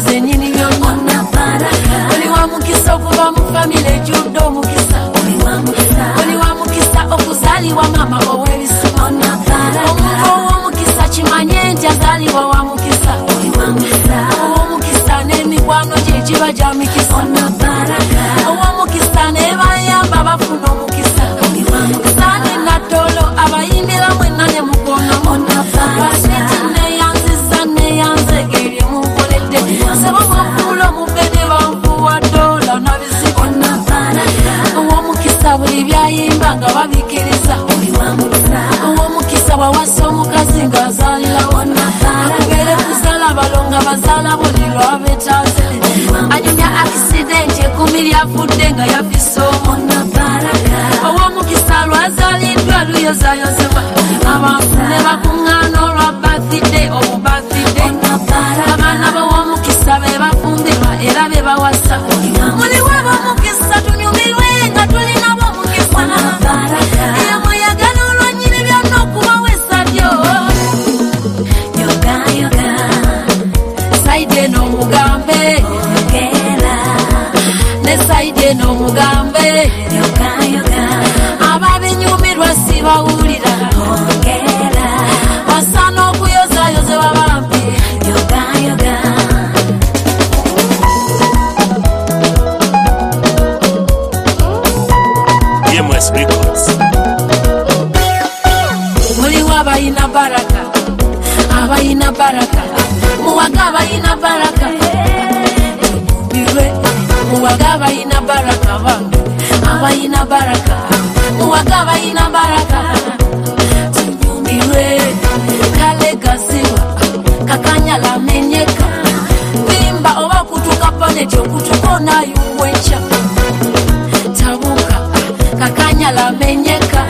zenyini byonna oli wa mukisa okuva mu famire ejjudde omukisa. Oli wa mukisa. Okuzaalibwa mama ow'ebisima omuntu ow'omukisa kimanye nti azaalibwa wa mukisa. Ow'omukisa n'emikwano gye giba gya mikisa byayimba nga babikiriza ow'omukisa bwawasa omukazi ng'azaalirawo akubeere kuzaala balonga bazaala buli lwabetaaze anyumya akisidenti ekumi lyafudde nga yafise omu ow'omukisa lwazaaliddwa luyozayozebwa abantu ne bakuŋŋaana mugambe. Abaabinyumirwa sibawulira basaana okuyozaayozebwa bampi muliwo abalina baraka. Abalina baraka. Muwaga abalina baraka. wagaba ina baraka, wagaba ina baraka, tunyundiwe kale kasiwa kakanyala menyeka. Bimba oba kutukapone chokutukona yuwecha. Tabuka kakanyala menyeka.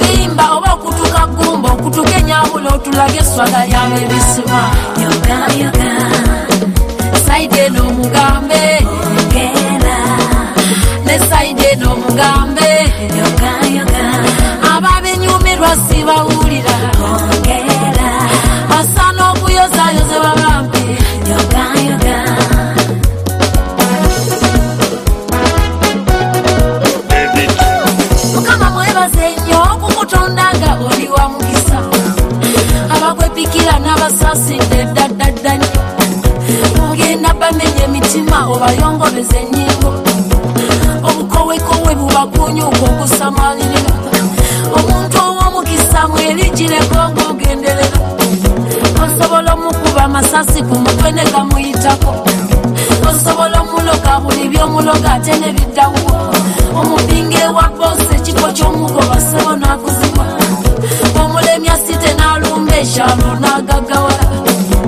Bimba oba kutukagumba okutukenyabula otulage eswala lyabebisima yoga yoga. Saideno mugambe. Abakwepikira n'abasaasidde ddaddadda nnyo ogenda bamenye emitima obayongobeza ennyingo obukowekowe bubakunyuka okusamalirira omuntu ow'omukisa mwerijireko ng'ogenderera osobola omukuba amasasi ku mutwe ne gamuyitako osobola omuloga buli byomuloga ate ne biddawo omupinga ewa bose ekifo ky'omugoba ekyalo n'agaggawala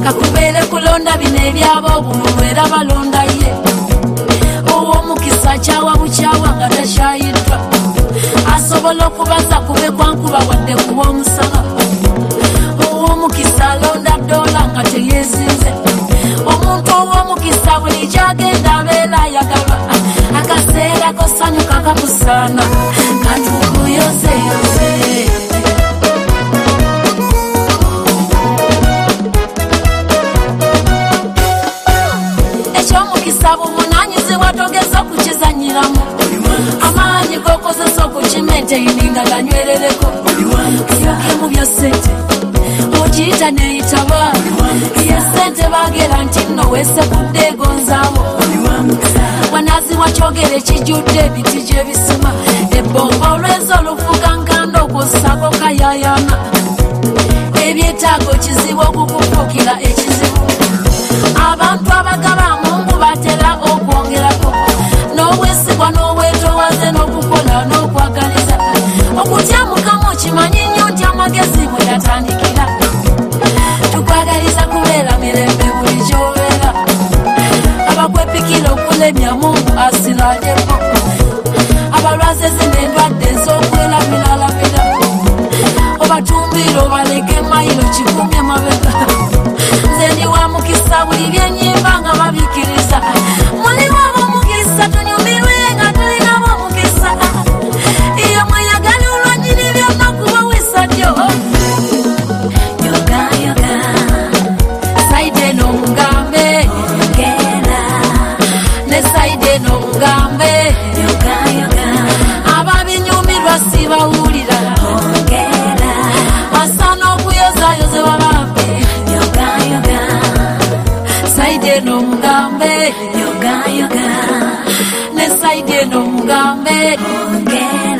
kakubeere kulonda bino ebyaba obululu era balonda ye. Ow'omukisa kyawa bukyawa nga takyayiddwa asobola okubaza kube kwankuba wadde kuba omusala ow'omukisa alonda ddoola nga teyeezinze. Omuntu ow'omukisa buli gyagenda abeera ayagalwa akaseera kosanyuka kakusaana. Katukuyozeyoze okukimenteyini nga ganywerereko mu bya sente. Ogiyita neyitaba ye sente bagera nti nno wesekudde egonzaawo wanaziwa kyogere kijjudde ebiti gy'ebisima ebbomba olwenza olufukankanda okwosako kayayana. Ebyetaago kizibu okukufuukira ekizibu ndiro waleke mailo chikumya maveta zeni wa mukisa wili Don't come back again.